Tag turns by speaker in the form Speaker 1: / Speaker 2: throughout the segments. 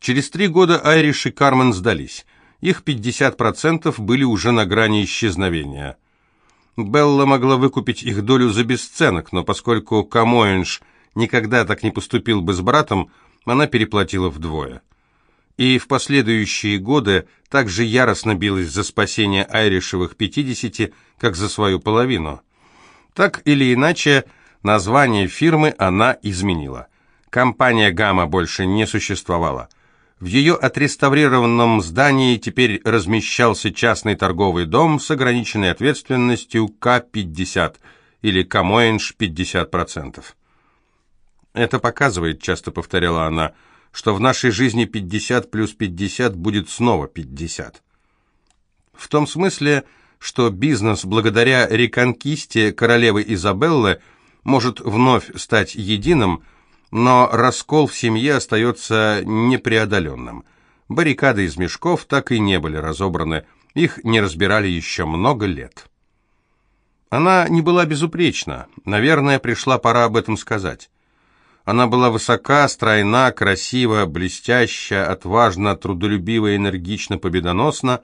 Speaker 1: Через три года Айриш и Кармен сдались. Их 50% были уже на грани исчезновения. Белла могла выкупить их долю за бесценок, но поскольку Камоэнш никогда так не поступил бы с братом, она переплатила вдвое. И в последующие годы также яростно билась за спасение Айришевых 50, как за свою половину. Так или иначе, название фирмы она изменила. Компания «Гамма» больше не существовала. В ее отреставрированном здании теперь размещался частный торговый дом с ограниченной ответственностью К-50 или Камоэнш 50%. «Это показывает», — часто повторяла она, — «что в нашей жизни 50 плюс 50 будет снова 50». В том смысле, что бизнес благодаря реконкисте королевы Изабеллы может вновь стать единым – но раскол в семье остается непреодоленным. Баррикады из мешков так и не были разобраны, их не разбирали еще много лет. Она не была безупречна, наверное, пришла пора об этом сказать. Она была высока, стройна, красива, блестяща, отважна, трудолюбива, энергично, победоносна.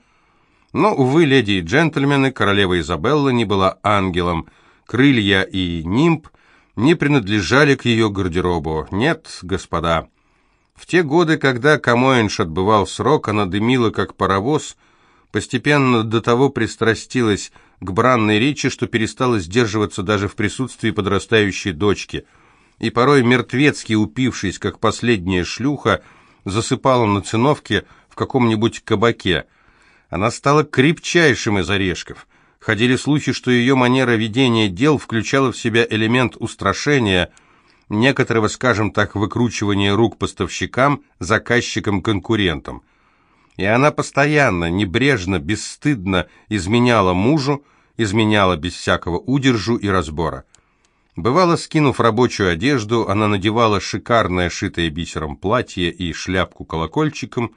Speaker 1: Но, увы, леди и джентльмены, королева Изабелла не была ангелом. Крылья и нимб не принадлежали к ее гардеробу. Нет, господа. В те годы, когда Камоэнш отбывал срок, она дымила, как паровоз, постепенно до того пристрастилась к бранной речи, что перестала сдерживаться даже в присутствии подрастающей дочки, и порой мертвецки упившись, как последняя шлюха, засыпала на циновке в каком-нибудь кабаке. Она стала крепчайшим из орешков — Ходили слухи, что ее манера ведения дел включала в себя элемент устрашения, некоторого, скажем так, выкручивания рук поставщикам, заказчикам, конкурентам. И она постоянно, небрежно, бесстыдно изменяла мужу, изменяла без всякого удержу и разбора. Бывало, скинув рабочую одежду, она надевала шикарное шитое бисером платье и шляпку колокольчиком,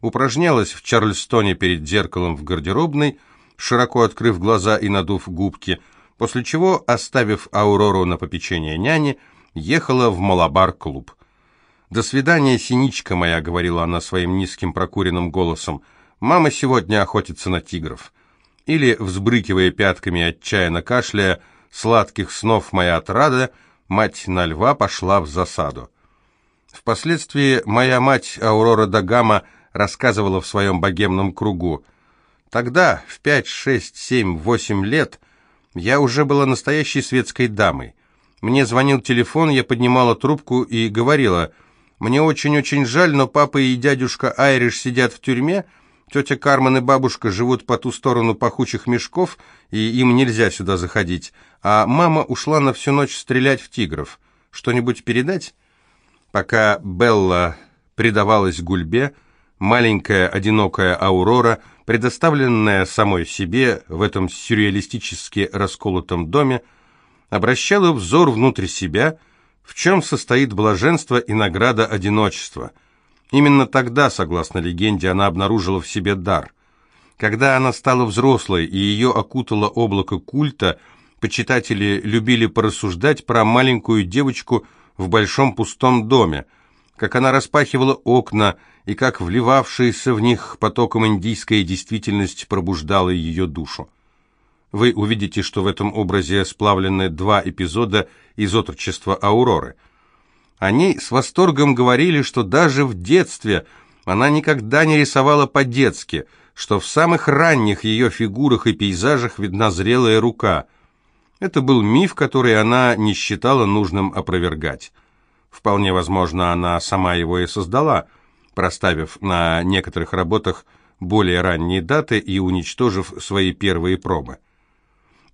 Speaker 1: упражнялась в Чарльстоне перед зеркалом в гардеробной, широко открыв глаза и надув губки, после чего, оставив Аурору на попечение няни, ехала в Малабар-клуб. «До свидания, синичка моя», — говорила она своим низким прокуренным голосом. «Мама сегодня охотится на тигров». Или, взбрыкивая пятками, отчаянно кашляя, «Сладких снов моя отрада», мать на льва пошла в засаду. Впоследствии моя мать Аурора Дагама рассказывала в своем богемном кругу. Тогда, в пять, шесть, семь, восемь лет, я уже была настоящей светской дамой. Мне звонил телефон, я поднимала трубку и говорила, «Мне очень-очень жаль, но папа и дядюшка Айриш сидят в тюрьме, тетя Кармен и бабушка живут по ту сторону пахучих мешков, и им нельзя сюда заходить, а мама ушла на всю ночь стрелять в тигров. Что-нибудь передать?» Пока Белла предавалась гульбе, маленькая одинокая Аурора – предоставленная самой себе в этом сюрреалистически расколотом доме, обращала взор внутрь себя, в чем состоит блаженство и награда одиночества. Именно тогда, согласно легенде, она обнаружила в себе дар. Когда она стала взрослой и ее окутало облако культа, почитатели любили порассуждать про маленькую девочку в большом пустом доме, как она распахивала окна, и как вливавшаяся в них потоком индийская действительность пробуждала ее душу. Вы увидите, что в этом образе сплавлены два эпизода из отрочества Ауроры. Они с восторгом говорили, что даже в детстве она никогда не рисовала по-детски, что в самых ранних ее фигурах и пейзажах видна зрелая рука. Это был миф, который она не считала нужным опровергать. Вполне возможно, она сама его и создала – проставив на некоторых работах более ранние даты и уничтожив свои первые пробы.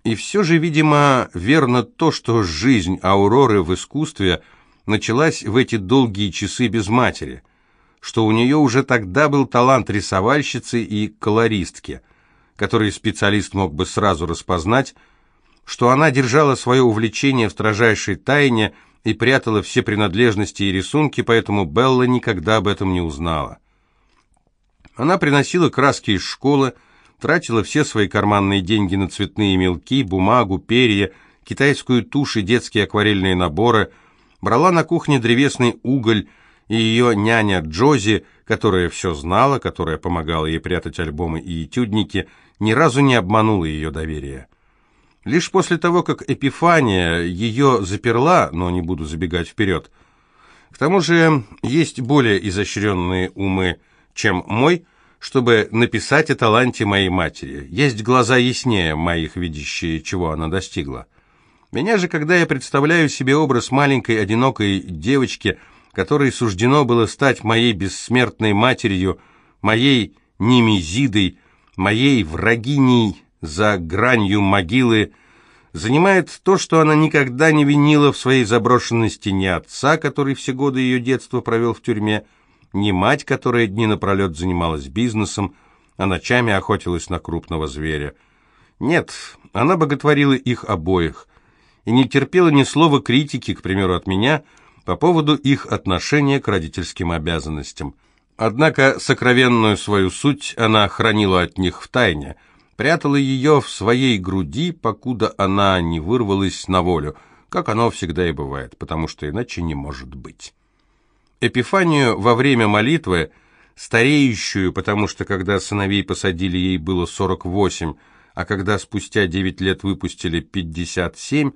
Speaker 1: И все же, видимо, верно то, что жизнь Ауроры в искусстве началась в эти долгие часы без матери, что у нее уже тогда был талант рисовальщицы и колористки, который специалист мог бы сразу распознать, что она держала свое увлечение в строжайшей тайне – и прятала все принадлежности и рисунки, поэтому Белла никогда об этом не узнала. Она приносила краски из школы, тратила все свои карманные деньги на цветные мелки, бумагу, перья, китайскую тушь и детские акварельные наборы, брала на кухне древесный уголь и ее няня Джози, которая все знала, которая помогала ей прятать альбомы и этюдники, ни разу не обманула ее доверие. Лишь после того, как Эпифания ее заперла, но не буду забегать вперед, к тому же есть более изощренные умы, чем мой, чтобы написать о таланте моей матери. Есть глаза яснее моих, видящие, чего она достигла. Меня же, когда я представляю себе образ маленькой одинокой девочки, которой суждено было стать моей бессмертной матерью, моей немезидой, моей врагиней за гранью могилы, занимает то, что она никогда не винила в своей заброшенности ни отца, который все годы ее детства провел в тюрьме, ни мать, которая дни напролет занималась бизнесом, а ночами охотилась на крупного зверя. Нет, она боготворила их обоих, и не терпела ни слова критики, к примеру, от меня, по поводу их отношения к родительским обязанностям. Однако сокровенную свою суть она хранила от них в тайне, прятала ее в своей груди, покуда она не вырвалась на волю, как оно всегда и бывает, потому что иначе не может быть. Эпифанию во время молитвы, стареющую, потому что когда сыновей посадили, ей было 48, а когда спустя 9 лет выпустили 57,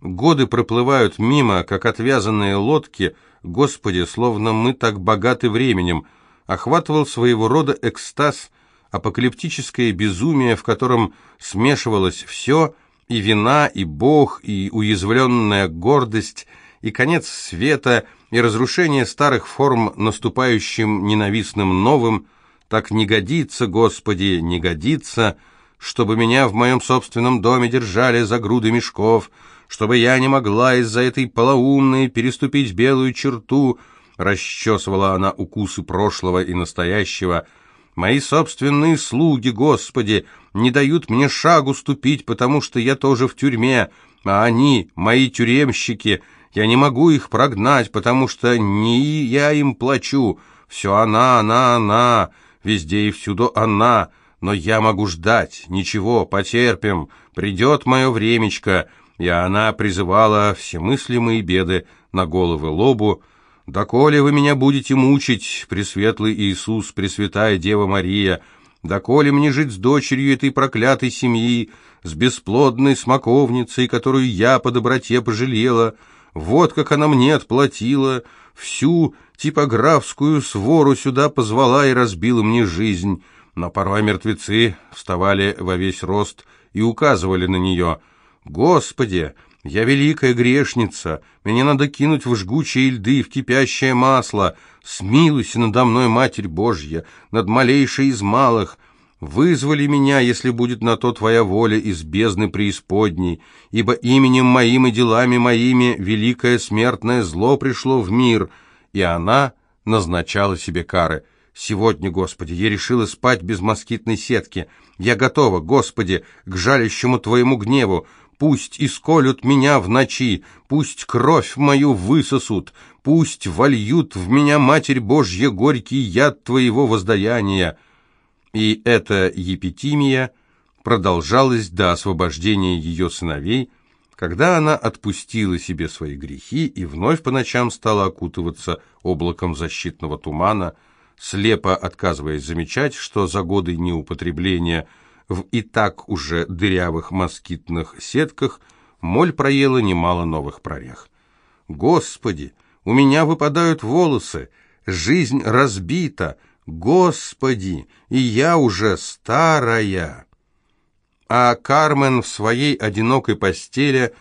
Speaker 1: Годы проплывают мимо, как отвязанные лодки. Господи, словно мы так богаты временем. Охватывал своего рода экстаз, апокалиптическое безумие, в котором смешивалось все, и вина, и Бог, и уязвленная гордость, и конец света, и разрушение старых форм наступающим ненавистным новым. Так не годится, Господи, не годится, чтобы меня в моем собственном доме держали за груды мешков, чтобы я не могла из-за этой полоумной переступить белую черту, расчесывала она укусы прошлого и настоящего. Мои собственные слуги, Господи, не дают мне шагу ступить, потому что я тоже в тюрьме, а они, мои тюремщики, я не могу их прогнать, потому что не я им плачу. Все она, она, она, везде и всюду она, но я могу ждать, ничего, потерпим, придет мое времечко» и она призывала все мыслимые беды на головы лобу, «Доколе вы меня будете мучить, Пресветлый Иисус, Пресвятая Дева Мария, доколе мне жить с дочерью этой проклятой семьи, с бесплодной смоковницей, которую я по доброте пожалела, вот как она мне отплатила, всю типографскую свору сюда позвала и разбила мне жизнь». Но порой мертвецы вставали во весь рост и указывали на нее – Господи, я великая грешница, меня надо кинуть в жгучие льды, в кипящее масло. Смилуйся надо мной, Матерь Божья, над малейшей из малых. Вызвали меня, если будет на то твоя воля, из бездны преисподней, ибо именем моим и делами моими великое смертное зло пришло в мир, и она назначала себе кары». Сегодня, Господи, я решила спать без москитной сетки. Я готова, Господи, к жалящему Твоему гневу. Пусть исколют меня в ночи, пусть кровь мою высосут, пусть вольют в меня, Матерь Божья, горький яд Твоего воздаяния». И эта епитимия продолжалась до освобождения ее сыновей, когда она отпустила себе свои грехи и вновь по ночам стала окутываться облаком защитного тумана, слепо отказываясь замечать, что за годы неупотребления – в и так уже дырявых москитных сетках моль проела немало новых прорех. «Господи, у меня выпадают волосы, жизнь разбита, Господи, и я уже старая!» А Кармен в своей одинокой постели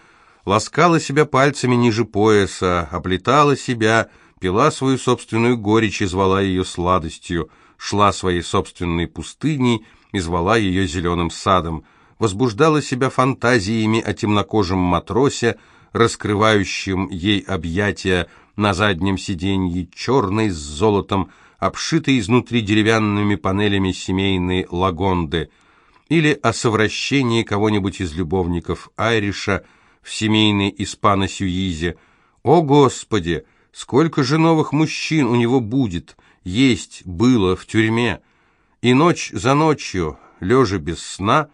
Speaker 1: ласкала себя пальцами ниже пояса, оплетала себя, пила свою собственную горечь и звала ее сладостью, шла своей собственной пустыней, и звала ее зеленым садом, возбуждала себя фантазиями о темнокожем матросе, раскрывающем ей объятия на заднем сиденье, черной с золотом, обшитой изнутри деревянными панелями семейной лагонды, или о совращении кого-нибудь из любовников Айриша в семейной испано-сюизе. О, Господи! Сколько же новых мужчин у него будет, есть было в тюрьме! И ночь за ночью, лежа без сна,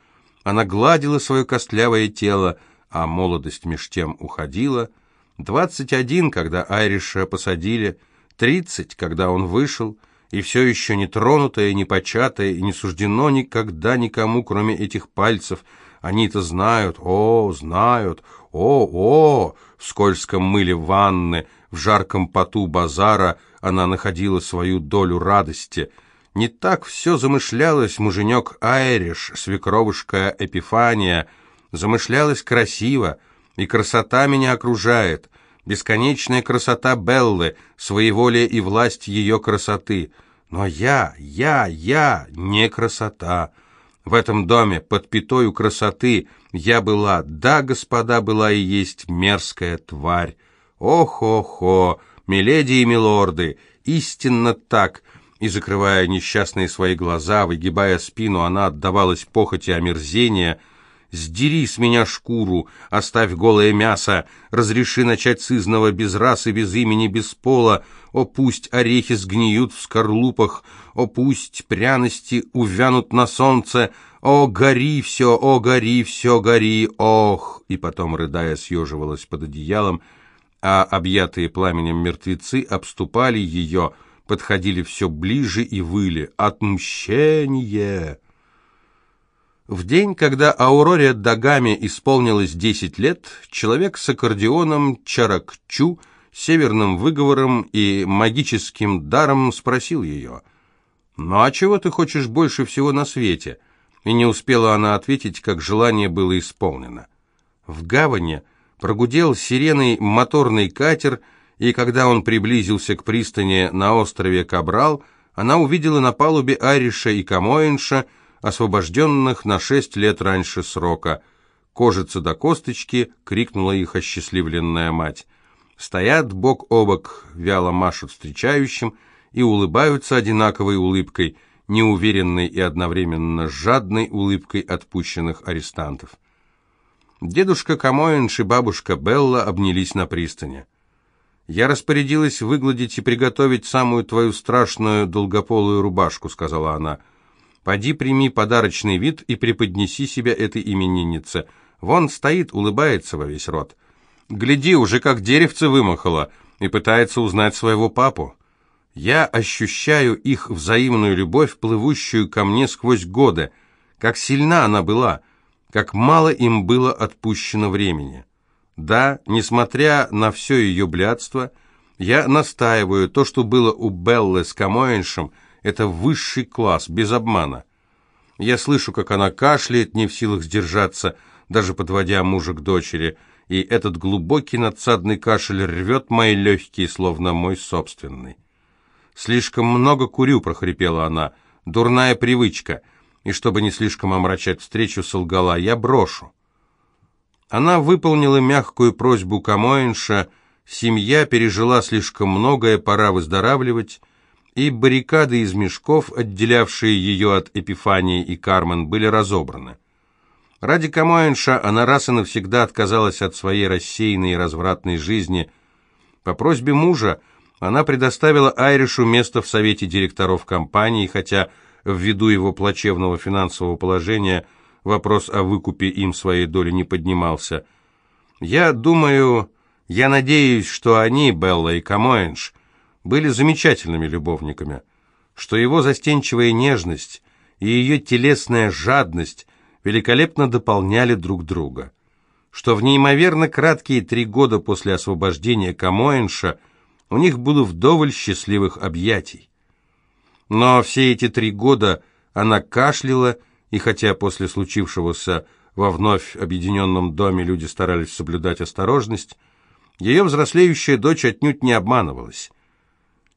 Speaker 1: она гладила свое костлявое тело, а молодость меж тем уходила. Двадцать один, когда Айриша посадили, Тридцать, когда он вышел, и все еще не тронутое, не початое, и не суждено никогда никому, кроме этих пальцев. Они это знают, о, знают, о, о, в скользком мыле ванны, в жарком поту базара она находила свою долю радости. Не так все замышлялось, муженек Айриш, свекровушка Эпифания, замышлялось красиво, и красота меня окружает, бесконечная красота Беллы, своеволие и власть ее красоты. Но я, я, я не красота. В этом доме, под пятою красоты, я была, да, господа, была и есть мерзкая тварь. Ох-охо, миледи и милорды, истинно так. И, закрывая несчастные свои глаза, выгибая спину, она отдавалась похоти омерзения, Сдери с меня шкуру, оставь голое мясо, разреши начать сызного без расы, без имени, без пола. О, пусть орехи сгниют в скорлупах, о, пусть пряности увянут на солнце, о, гори все, о, гори все, гори, ох!» И потом, рыдая, съеживалась под одеялом, а объятые пламенем мертвецы обступали ее, подходили все ближе и выли. «Отмщение!» В день, когда Ауроре Дагаме исполнилось 10 лет, человек с аккордеоном Чаракчу, северным выговором и магическим даром спросил ее, «Ну а чего ты хочешь больше всего на свете?» И не успела она ответить, как желание было исполнено. В гавани прогудел сиреной моторный катер, и когда он приблизился к пристани на острове Кабрал, она увидела на палубе Ариша и Камоинша – освобожденных на шесть лет раньше срока. «Кожица до косточки!» — крикнула их осчастливленная мать. Стоят бок о бок, вяло машут встречающим и улыбаются одинаковой улыбкой, неуверенной и одновременно жадной улыбкой отпущенных арестантов. Дедушка Камоинш и бабушка Белла обнялись на пристани. «Я распорядилась выгладить и приготовить самую твою страшную долгополую рубашку», — сказала она. Поди прими подарочный вид и преподнеси себя этой имениннице. Вон стоит, улыбается во весь рот. Гляди, уже как деревце вымахало, и пытается узнать своего папу. Я ощущаю их взаимную любовь, плывущую ко мне сквозь годы. Как сильна она была, как мало им было отпущено времени. Да, несмотря на все ее блядство, я настаиваю, то, что было у Беллы с Камоэншем – это высший класс, без обмана. Я слышу, как она кашляет, не в силах сдержаться, даже подводя мужа к дочери, и этот глубокий надсадный кашель рвет мои легкие, словно мой собственный. «Слишком много курю», — прохрипела она, — «дурная привычка». И чтобы не слишком омрачать встречу, солгала, «я брошу». Она выполнила мягкую просьбу Камоинша, семья пережила слишком многое, пора выздоравливать, и баррикады из мешков, отделявшие ее от Эпифании и Кармен, были разобраны. Ради Камоэнша она раз и навсегда отказалась от своей рассеянной и развратной жизни. По просьбе мужа она предоставила Айришу место в совете директоров компании, хотя ввиду его плачевного финансового положения вопрос о выкупе им своей доли не поднимался. Я думаю, я надеюсь, что они, Белла и Камоэнш, были замечательными любовниками, что его застенчивая нежность и ее телесная жадность великолепно дополняли друг друга, что в неимоверно краткие три года после освобождения Камоэнша у них было вдоволь счастливых объятий. Но все эти три года она кашляла, и хотя после случившегося во вновь объединенном доме люди старались соблюдать осторожность, ее взрослеющая дочь отнюдь не обманывалась.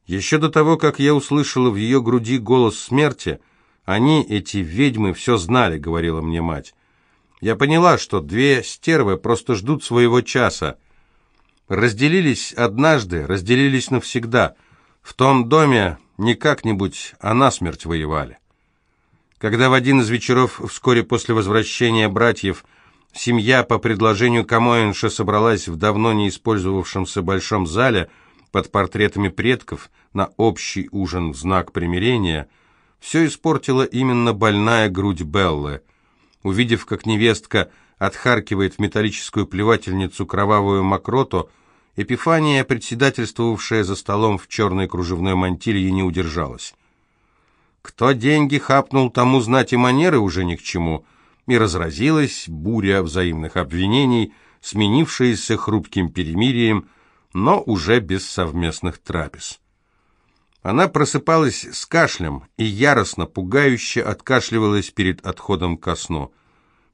Speaker 1: Еще до того, как я услышала в ее груди голос смерти, они, эти ведьмы, все знали, говорила мне мать. Я поняла, что две стервы просто ждут своего часа. Разделились однажды, разделились навсегда. В том доме не как-нибудь, а насмерть воевали. Когда в один из вечеров, вскоре после возвращения братьев, семья по предложению Камоэнша собралась в давно не использовавшемся большом зале, под портретами предков на общий ужин в знак примирения, все испортила именно больная грудь Беллы. Увидев, как невестка отхаркивает в металлическую плевательницу кровавую мокроту Эпифания, председательствовавшая за столом в черной кружевной мантилье, не удержалась. Кто деньги хапнул, тому знать и манеры уже ни к чему, и разразилась буря взаимных обвинений, сменившаяся хрупким перемирием, но уже без совместных трапез. Она просыпалась с кашлем и яростно, пугающе откашливалась перед отходом ко сну.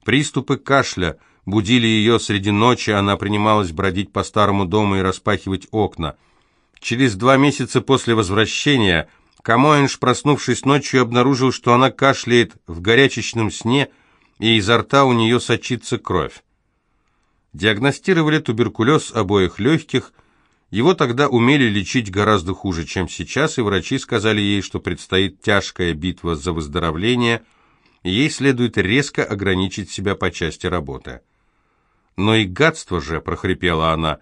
Speaker 1: Приступы кашля будили ее среди ночи, она принималась бродить по старому дому и распахивать окна. Через два месяца после возвращения Камоэнш, проснувшись ночью, обнаружил, что она кашляет в горячечном сне, и изо рта у нее сочится кровь. Диагностировали туберкулез обоих легких – его тогда умели лечить гораздо хуже, чем сейчас, и врачи сказали ей, что предстоит тяжкая битва за выздоровление, и ей следует резко ограничить себя по части работы. «Но и гадство же!» — прохрипела она.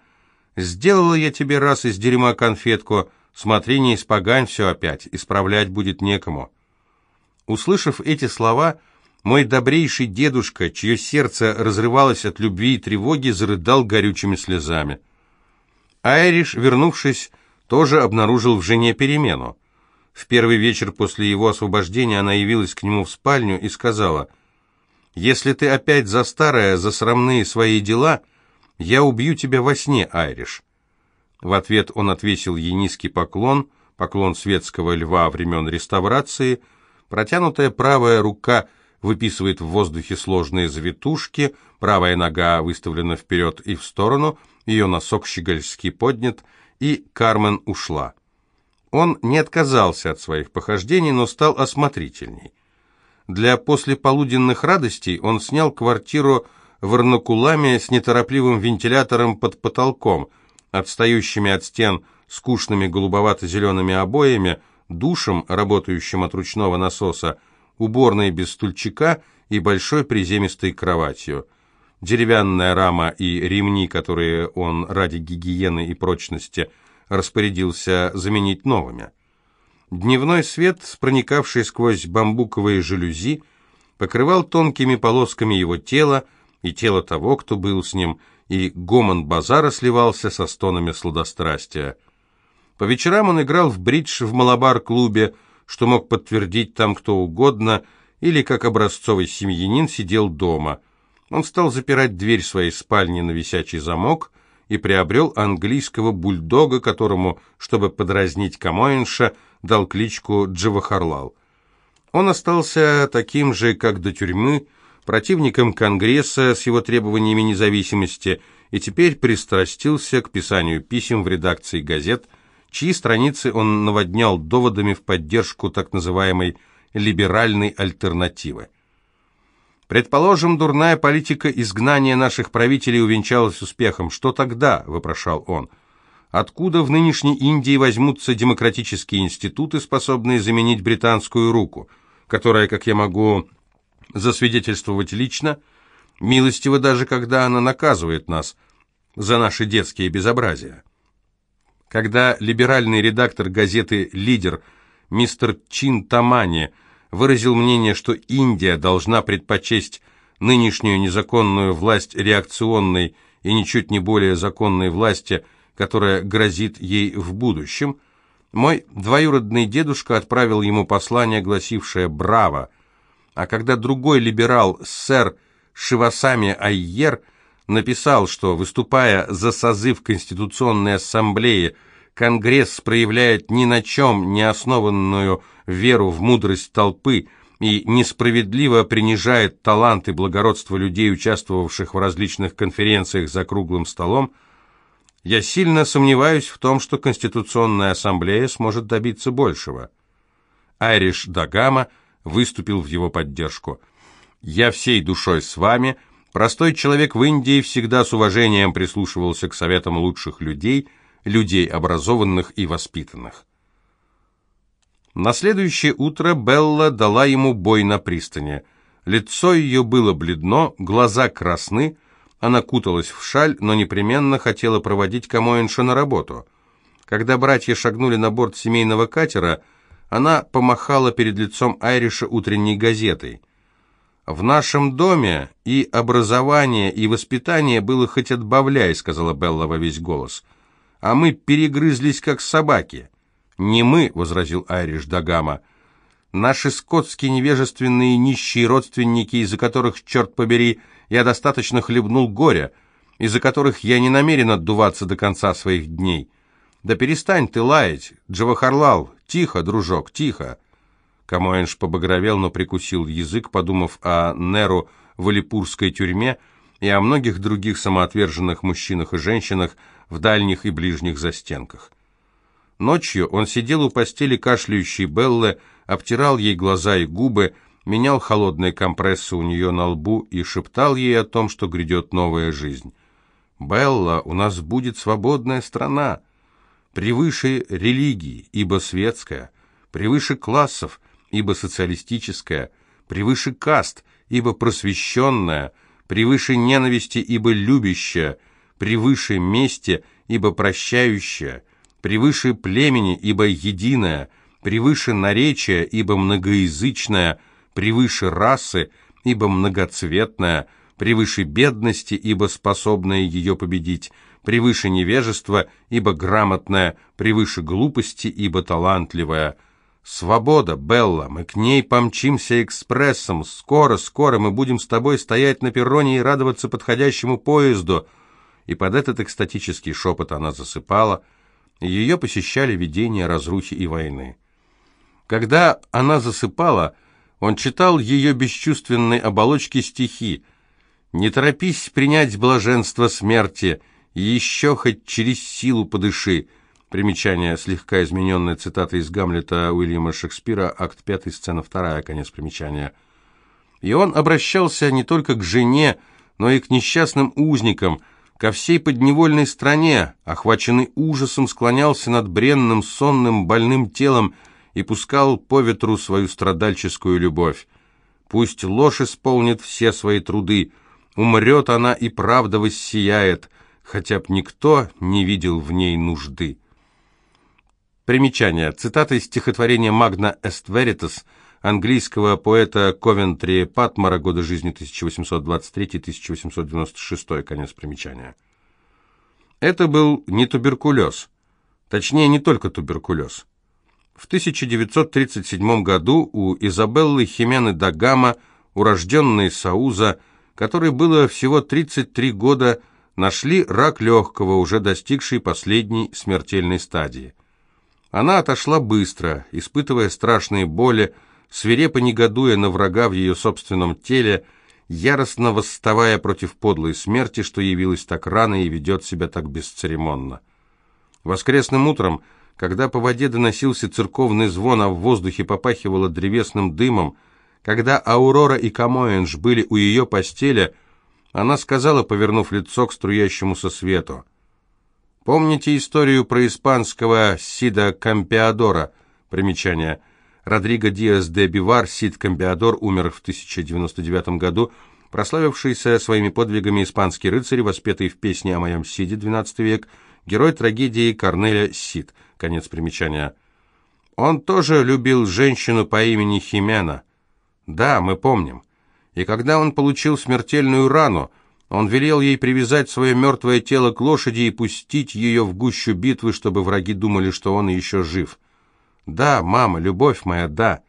Speaker 1: «Сделала я тебе раз из дерьма конфетку, смотри, не испогань все опять, исправлять будет некому». Услышав эти слова, мой добрейший дедушка, чье сердце разрывалось от любви и тревоги, зарыдал горючими слезами. Айриш, вернувшись, тоже обнаружил в жене перемену. В первый вечер после его освобождения она явилась к нему в спальню и сказала, «Если ты опять за старое, за срамные свои дела, я убью тебя во сне, Айриш». В ответ он отвесил ей низкий поклон, поклон светского льва времен реставрации, протянутая правая рука выписывает в воздухе сложные завитушки, правая нога выставлена вперед и в сторону, ее носок щегольски поднят, и Кармен ушла. Он не отказался от своих похождений, но стал осмотрительней. Для послеполуденных радостей он снял квартиру в Арнакуламе с неторопливым вентилятором под потолком, отстающими от стен скучными голубовато-зелеными обоями, душем, работающим от ручного насоса, уборной без стульчика и большой приземистой кроватью. Деревянная рама и ремни, которые он ради гигиены и прочности распорядился заменить новыми. Дневной свет, проникавший сквозь бамбуковые жалюзи, покрывал тонкими полосками его тело и тело того, кто был с ним, и гомон базара сливался со стонами сладострастия. По вечерам он играл в бридж в Малабар-клубе, что мог подтвердить там кто угодно, или, как образцовый семьянин, сидел дома – он стал запирать дверь своей спальни на висячий замок и приобрел английского бульдога, которому, чтобы подразнить Камоинша, дал кличку Джавахарлал. Он остался таким же, как до тюрьмы, противником Конгресса с его требованиями независимости и теперь пристрастился к писанию писем в редакции газет, чьи страницы он наводнял доводами в поддержку так называемой «либеральной альтернативы». Предположим, дурная политика изгнания наших правителей увенчалась успехом. Что тогда, вопрошал он? Откуда в нынешней Индии возьмутся демократические институты, способные заменить британскую руку, которая, как я могу засвидетельствовать лично, милостива даже когда она наказывает нас за наши детские безобразия? Когда либеральный редактор газеты «Лидер» мистер Чин Тамани – выразил мнение, что Индия должна предпочесть нынешнюю незаконную власть реакционной и ничуть не более законной власти, которая грозит ей в будущем, мой двоюродный дедушка отправил ему послание, гласившее «Браво!», а когда другой либерал, сэр Шивасами Айер, написал, что, выступая за созыв Конституционной Ассамблеи, Конгресс проявляет ни на чем не основанную веру в мудрость толпы и несправедливо принижает талант и благородство людей, участвовавших в различных конференциях за круглым столом, я сильно сомневаюсь в том, что Конституционная Ассамблея сможет добиться большего. Айриш Дагама выступил в его поддержку. «Я всей душой с вами», Простой человек в Индии всегда с уважением прислушивался к советам лучших людей – людей образованных и воспитанных. На следующее утро Белла дала ему бой на пристани. Лицо ее было бледно, глаза красны, она куталась в шаль, но непременно хотела проводить Камоэнша на работу. Когда братья шагнули на борт семейного катера, она помахала перед лицом Айриша утренней газетой. «В нашем доме и образование, и воспитание было хоть отбавляй», — сказала Белла во весь голос. а мы перегрызлись, как собаки». «Не мы», — возразил Айриш Дагама, — «наши скотские невежественные нищие родственники, из-за которых, черт побери, я достаточно хлебнул горя, из-за которых я не намерен отдуваться до конца своих дней». «Да перестань ты лаять, Джавахарлал! Тихо, дружок, тихо!» Камоэнш побагровел, но прикусил язык, подумав о Неру в Алипурской тюрьме и о многих других самоотверженных мужчинах и женщинах в дальних и ближних застенках. Ночью он сидел у постели кашляющей Беллы, обтирал ей глаза и губы, менял холодные компрессы у нее на лбу и шептал ей о том, что грядет новая жизнь. «Белла, у нас будет свободная страна, превыше религии, ибо светская, превыше классов, ибо социалистическая, превыше каст, ибо просвещенная, превыше ненависти, ибо любящая, превыше мести, ибо прощающая, превыше племени, ибо единая, превыше наречия, ибо многоязычная, превыше расы, ибо многоцветная, превыше бедности, ибо способная ее победить, превыше невежества, ибо грамотная, превыше глупости, ибо талантливая. Свобода, Белла, мы к ней помчимся экспрессом. Скоро, скоро мы будем с тобой стоять на перроне и радоваться подходящему поезду. И под этот экстатический шепот она засыпала. Ее посещали видения разрухи и войны. Когда она засыпала, он читал ее бесчувственной оболочке стихи. «Не торопись принять блаженство смерти, еще хоть через силу подыши». Примечание, слегка измененная цитата из Гамлета Уильяма Шекспира, акт 5, сцена 2, конец примечания. И он обращался не только к жене, но и к несчастным узникам, ко всей подневольной стране, охваченный ужасом, склонялся над бренным, сонным, больным телом и пускал по ветру свою страдальческую любовь. Пусть ложь исполнит все свои труды, умрет она и правда воссияет, хотя б никто не видел в ней нужды. Примечание. Цитата из стихотворения «Магна эст веритас» английского поэта Ковентри Патмара, года жизни 1823-1896, конец примечания. Это был не туберкулез, точнее, не только туберкулез. В 1937 году у Изабеллы Химены Дагама, урожденной Сауза, которой было всего 33 года, нашли рак легкого, уже достигший последней смертельной стадии. Она отошла быстро, испытывая страшные боли, свирепо негодуя на врага в ее собственном теле, яростно восставая против подлой смерти, что явилась так рано и ведет себя так бесцеремонно. Воскресным утром, когда по воде доносился церковный звон, а в воздухе попахивало древесным дымом, когда Аурора и Камоэнж были у ее постели, она сказала, повернув лицо к струящемуся свету, Помните историю про испанского Сида Кампеадора? Примечание. Родриго Диас де Бивар, Сид Кампеадор, умер в 1099 году, прославившийся своими подвигами испанский рыцарь, воспетый в песне о моем Сиде, XII век, герой трагедии Корнеля Сид. Конец примечания. Он тоже любил женщину по имени Химена. Да, мы помним. И когда он получил смертельную рану, он велел ей привязать свое мертвое тело к лошади и пустить ее в гущу битвы, чтобы враги думали, что он еще жив. «Да, мама, любовь моя, да.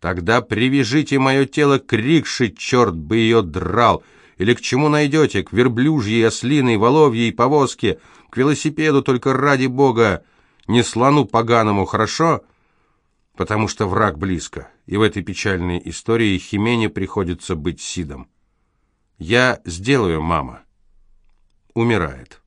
Speaker 1: Тогда привяжите мое тело к рикше, черт бы ее драл. Или к чему найдете? К верблюжьей, ослиной, воловьей, повозке, к велосипеду, только ради бога. Не слону поганому, хорошо?» Потому что враг близко, и в этой печальной истории Химене приходится быть Сидом. «Я сделаю, мама». Умирает.